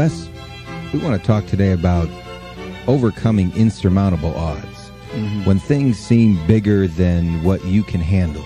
Les, we want to talk today about overcoming insurmountable odds. Mm-hmm. When things seem bigger than what you can handle.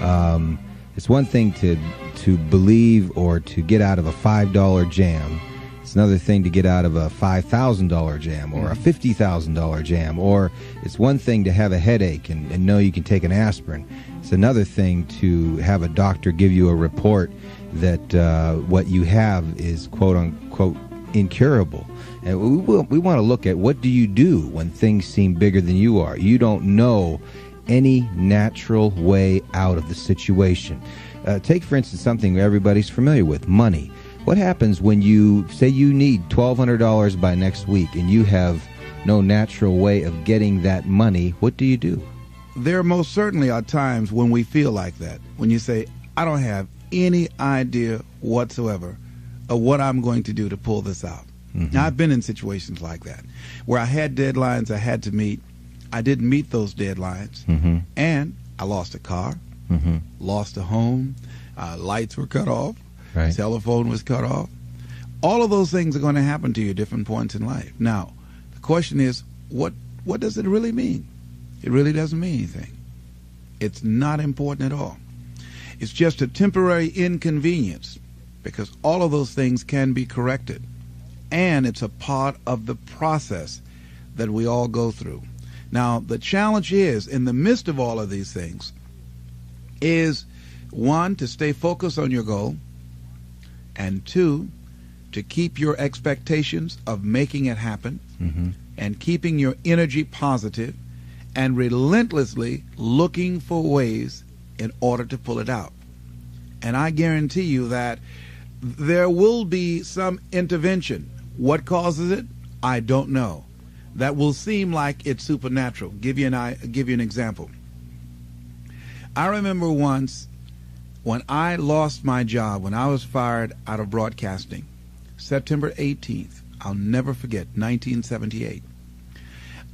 Um, it's one thing to to believe or to get out of a five dollar jam. It's another thing to get out of a five thousand dollar jam or a mm-hmm. fifty thousand dollar jam. Or it's one thing to have a headache and, and know you can take an aspirin. It's another thing to have a doctor give you a report that uh, what you have is quote unquote incurable. And we, we want to look at what do you do when things seem bigger than you are. You don't know any natural way out of the situation. Uh, take, for instance, something everybody's familiar with money. What happens when you say you need $1,200 by next week and you have no natural way of getting that money? What do you do? There most certainly are times when we feel like that. When you say, I don't have any idea whatsoever of what I'm going to do to pull this out. Mm-hmm. Now, I've been in situations like that where I had deadlines I had to meet. I didn't meet those deadlines, mm-hmm. and I lost a car, mm-hmm. lost a home, uh, lights were cut off, right. telephone was cut off. All of those things are going to happen to you at different points in life. Now, the question is, what what does it really mean? It really doesn't mean anything. It's not important at all. It's just a temporary inconvenience because all of those things can be corrected. And it's a part of the process that we all go through. Now, the challenge is, in the midst of all of these things, is one, to stay focused on your goal, and two, to keep your expectations of making it happen, mm-hmm. and keeping your energy positive, and relentlessly looking for ways in order to pull it out. And I guarantee you that there will be some intervention. What causes it? I don't know. That will seem like it's supernatural. Give you an I give you an example. I remember once when I lost my job, when I was fired out of broadcasting, September 18th. I'll never forget, 1978.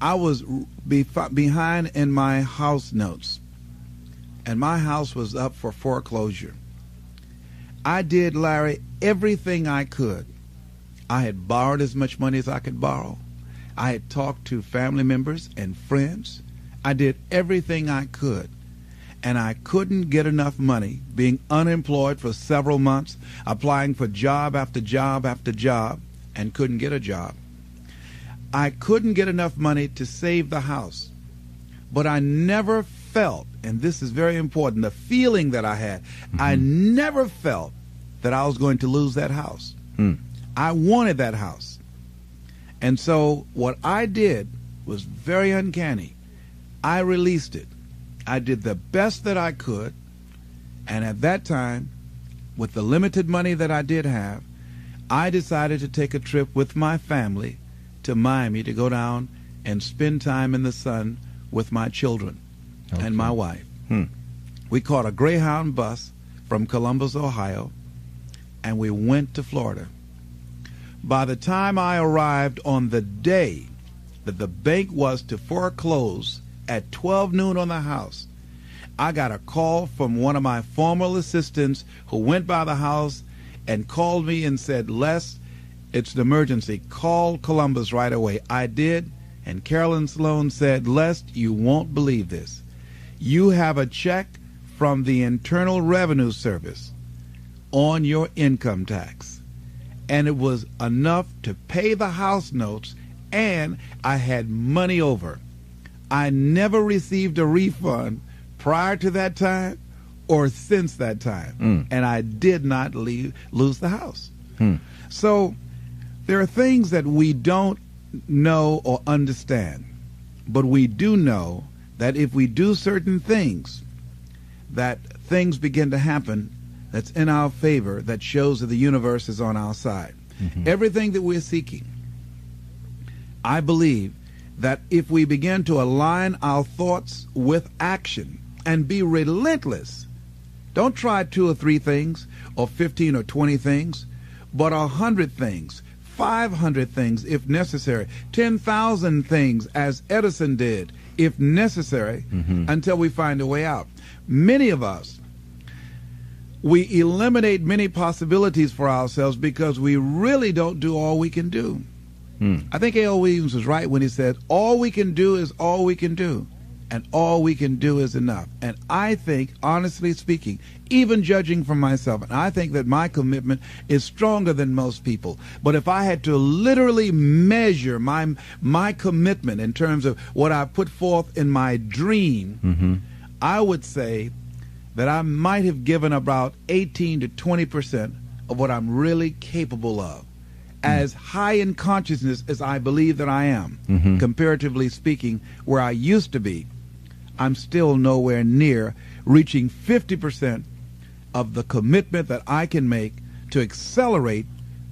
I was behind in my house notes, and my house was up for foreclosure. I did, Larry, everything I could. I had borrowed as much money as I could borrow. I had talked to family members and friends. I did everything I could. And I couldn't get enough money, being unemployed for several months, applying for job after job after job, and couldn't get a job. I couldn't get enough money to save the house. But I never felt, and this is very important, the feeling that I had, mm-hmm. I never felt that I was going to lose that house. Hmm. I wanted that house. And so what I did was very uncanny. I released it. I did the best that I could. And at that time, with the limited money that I did have, I decided to take a trip with my family to Miami to go down and spend time in the sun with my children okay. and my wife. Hmm. We caught a Greyhound bus from Columbus, Ohio, and we went to Florida. By the time I arrived on the day that the bank was to foreclose at 12 noon on the house, I got a call from one of my former assistants who went by the house and called me and said, Les, it's an emergency. Call Columbus right away. I did, and Carolyn Sloan said, Les, you won't believe this. You have a check from the Internal Revenue Service on your income tax. And it was enough to pay the house notes, and I had money over. I never received a refund prior to that time or since that time. Mm. And I did not leave, lose the house. Hmm. So there are things that we don't know or understand, but we do know that if we do certain things, that things begin to happen that's in our favor that shows that the universe is on our side. Mm-hmm. Everything that we're seeking, I believe that if we begin to align our thoughts with action and be relentless, don't try two or three things or 15 or 20 things, but a hundred things, 500 things if necessary, 10,000 things as Edison did if necessary mm-hmm. until we find a way out. Many of us we eliminate many possibilities for ourselves because we really don't do all we can do. Hmm. I think A.L. Williams was right when he said, All we can do is all we can do, and all we can do is enough. And I think, honestly speaking, even judging from myself, and I think that my commitment is stronger than most people. But if I had to literally measure my my commitment in terms of what I put forth in my dream, mm-hmm. I would say that I might have given about 18 to 20 percent of what I'm really capable of. As high in consciousness as I believe that I am, mm-hmm. comparatively speaking, where I used to be, I'm still nowhere near reaching 50% of the commitment that I can make to accelerate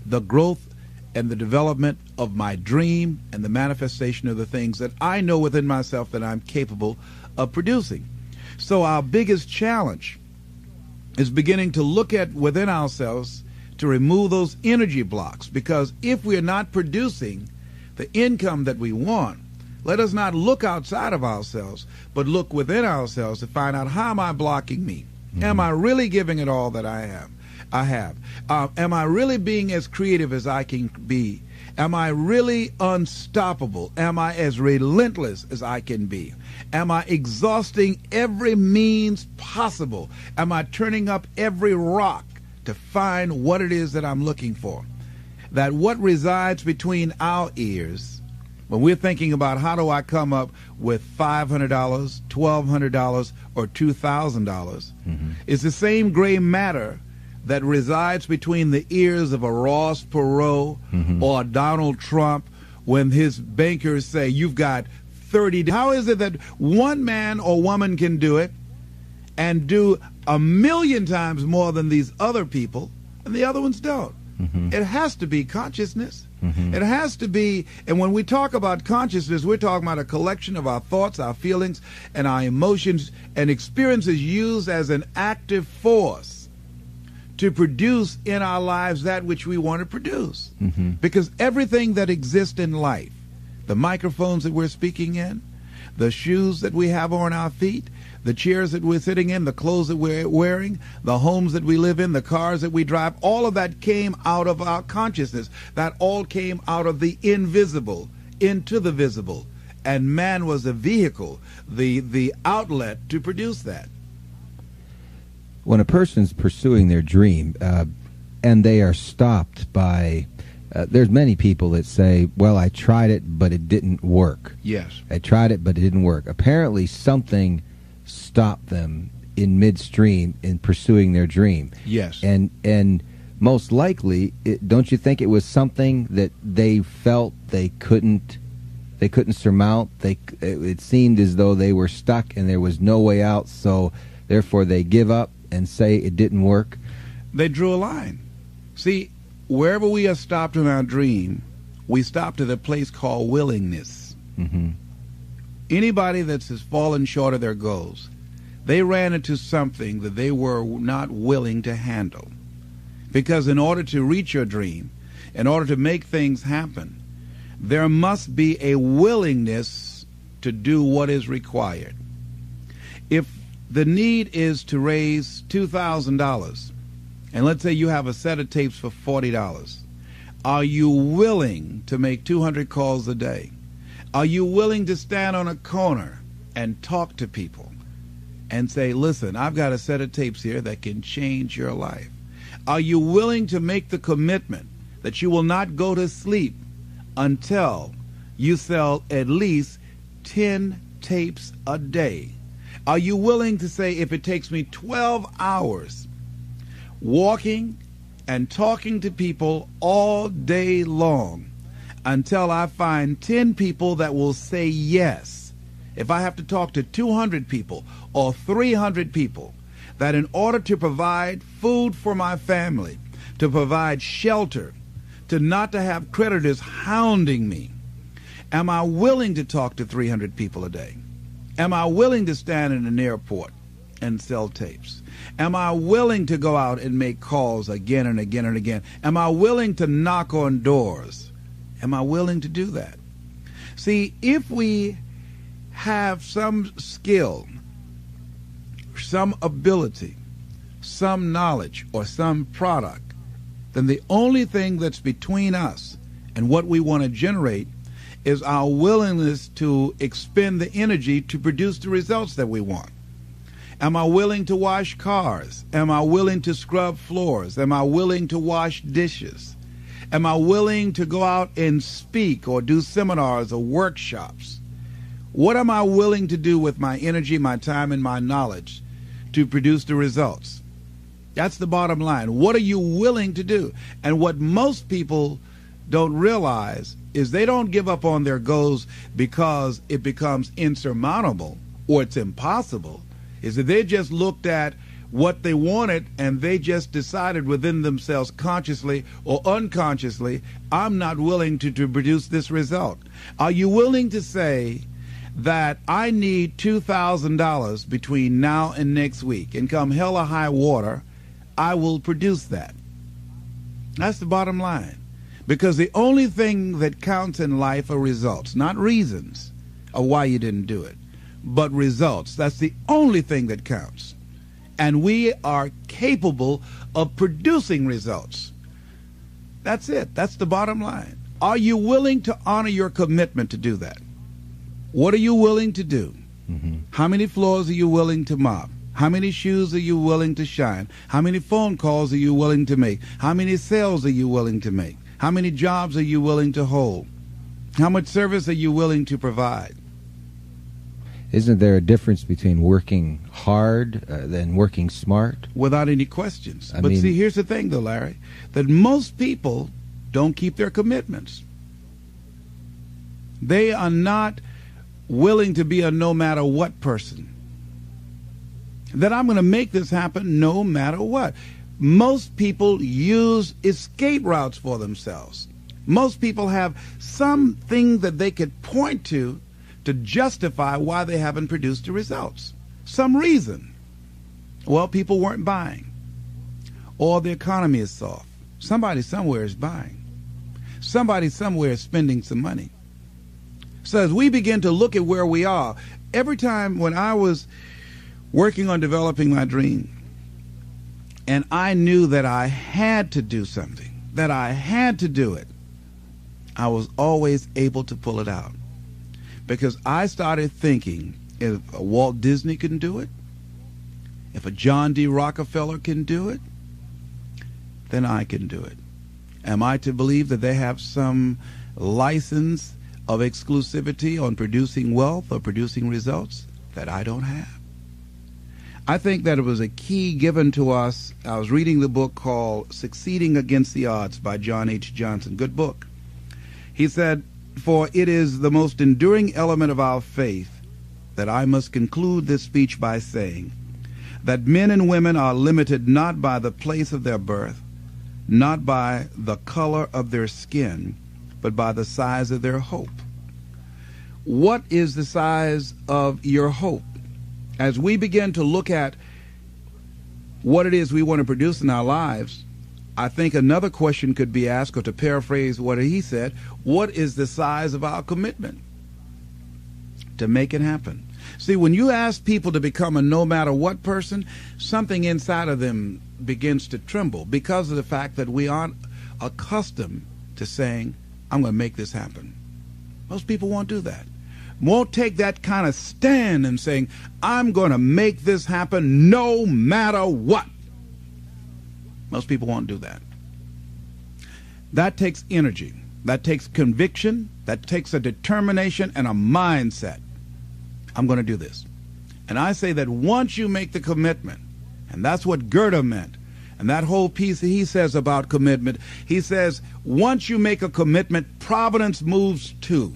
the growth and the development of my dream and the manifestation of the things that I know within myself that I'm capable of producing. So, our biggest challenge is beginning to look at within ourselves to remove those energy blocks because if we're not producing the income that we want, let us not look outside of ourselves, but look within ourselves to find out how am I blocking me? Mm-hmm. Am I really giving it all that I am? I have. Uh, am I really being as creative as I can be? Am I really unstoppable? Am I as relentless as I can be? Am I exhausting every means possible? Am I turning up every rock to find what it is that I'm looking for? That what resides between our ears when we're thinking about how do I come up with $500, $1,200, or $2,000, dollars mm-hmm. it's the same gray matter that resides between the ears of a Ross Perot mm-hmm. or Donald Trump when his bankers say, You've got 30. How is it that one man or woman can do it and do a million times more than these other people and the other ones don't? Mm-hmm. It has to be consciousness. Mm-hmm. It has to be, and when we talk about consciousness, we're talking about a collection of our thoughts, our feelings, and our emotions and experiences used as an active force to produce in our lives that which we want to produce. Mm-hmm. Because everything that exists in life, the microphones that we're speaking in, the shoes that we have on our feet, the chairs that we're sitting in, the clothes that we're wearing, the homes that we live in, the cars that we drive, all of that came out of our consciousness. That all came out of the invisible into the visible. And man was the vehicle, the, the outlet to produce that. When a person's pursuing their dream uh, and they are stopped by uh, there's many people that say, "Well, I tried it, but it didn't work." Yes, I tried it, but it didn't work. Apparently, something stop them in midstream in pursuing their dream. Yes. And and most likely, it, don't you think it was something that they felt they couldn't they couldn't surmount? They it, it seemed as though they were stuck and there was no way out. So therefore, they give up and say it didn't work. They drew a line. See, wherever we are stopped in our dream, we stopped at a place called willingness. Mm-hmm anybody that's has fallen short of their goals, they ran into something that they were not willing to handle. Because in order to reach your dream, in order to make things happen, there must be a willingness to do what is required. If the need is to raise $2,000, and let's say you have a set of tapes for $40, are you willing to make 200 calls a day? Are you willing to stand on a corner and talk to people and say, listen, I've got a set of tapes here that can change your life? Are you willing to make the commitment that you will not go to sleep until you sell at least 10 tapes a day? Are you willing to say, if it takes me 12 hours walking and talking to people all day long, until I find 10 people that will say yes. If I have to talk to 200 people or 300 people, that in order to provide food for my family, to provide shelter, to not to have creditors hounding me, am I willing to talk to 300 people a day? Am I willing to stand in an airport and sell tapes? Am I willing to go out and make calls again and again and again? Am I willing to knock on doors? Am I willing to do that? See, if we have some skill, some ability, some knowledge or some product, then the only thing that's between us and what we want to generate is our willingness to expend the energy to produce the results that we want. Am I willing to wash cars? Am I willing to scrub floors? Am I willing to wash dishes? Am I willing to go out and speak or do seminars or workshops? What am I willing to do with my energy, my time, and my knowledge to produce the results? That's the bottom line. What are you willing to do? And what most people don't realize is they don't give up on their goals because it becomes insurmountable or it's impossible is that they just looked at what they wanted and they just decided within themselves consciously or unconsciously i'm not willing to, to produce this result are you willing to say that i need $2000 between now and next week and come hell or high water i will produce that that's the bottom line because the only thing that counts in life are results not reasons of why you didn't do it but results. That's the only thing that counts. And we are capable of producing results. That's it. That's the bottom line. Are you willing to honor your commitment to do that? What are you willing to do? Mm-hmm. How many floors are you willing to mop? How many shoes are you willing to shine? How many phone calls are you willing to make? How many sales are you willing to make? How many jobs are you willing to hold? How much service are you willing to provide? Isn't there a difference between working hard uh, than working smart? Without any questions. I but mean, see, here's the thing, though, Larry, that most people don't keep their commitments. They are not willing to be a no matter what person. That I'm going to make this happen no matter what. Most people use escape routes for themselves. Most people have something that they could point to to justify why they haven't produced the results. Some reason. Well, people weren't buying. Or the economy is soft. Somebody somewhere is buying. Somebody somewhere is spending some money. So as we begin to look at where we are, every time when I was working on developing my dream, and I knew that I had to do something, that I had to do it, I was always able to pull it out because I started thinking if a Walt Disney can do it, if a John D. Rockefeller can do it, then I can do it. Am I to believe that they have some license of exclusivity on producing wealth or producing results that I don't have? I think that it was a key given to us. I was reading the book called Succeeding Against the Odds by John H. Johnson. Good book. He said, for it is the most enduring element of our faith that I must conclude this speech by saying that men and women are limited not by the place of their birth, not by the color of their skin, but by the size of their hope. What is the size of your hope? As we begin to look at what it is we want to produce in our lives, I think another question could be asked, or to paraphrase what he said, what is the size of our commitment to make it happen? See, when you ask people to become a no matter what person, something inside of them begins to tremble because of the fact that we aren't accustomed to saying, I'm going to make this happen. Most people won't do that. Won't take that kind of stand and saying, I'm going to make this happen no matter what. Most people won't do that. That takes energy. That takes conviction. That takes a determination and a mindset. I'm going to do this. And I say that once you make the commitment, and that's what Goethe meant, and that whole piece he says about commitment, he says, once you make a commitment, providence moves too.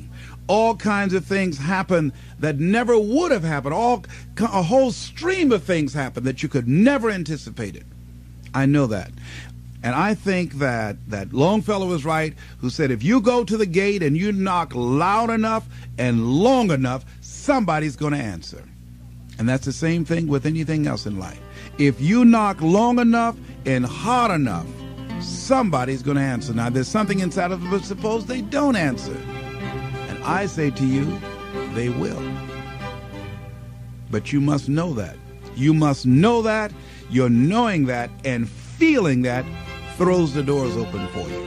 All kinds of things happen that never would have happened. All a whole stream of things happen that you could never anticipate it. I know that. And I think that, that Longfellow was right who said if you go to the gate and you knock loud enough and long enough, somebody's going to answer. And that's the same thing with anything else in life. If you knock long enough and hard enough, somebody's going to answer. Now, there's something inside of them, but suppose they don't answer. And I say to you, they will. But you must know that. You must know that Your knowing that and feeling that throws the doors open for you.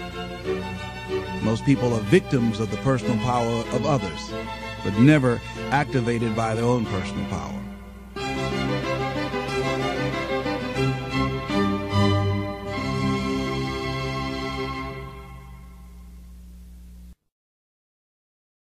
Most people are victims of the personal power of others, but never activated by their own personal power.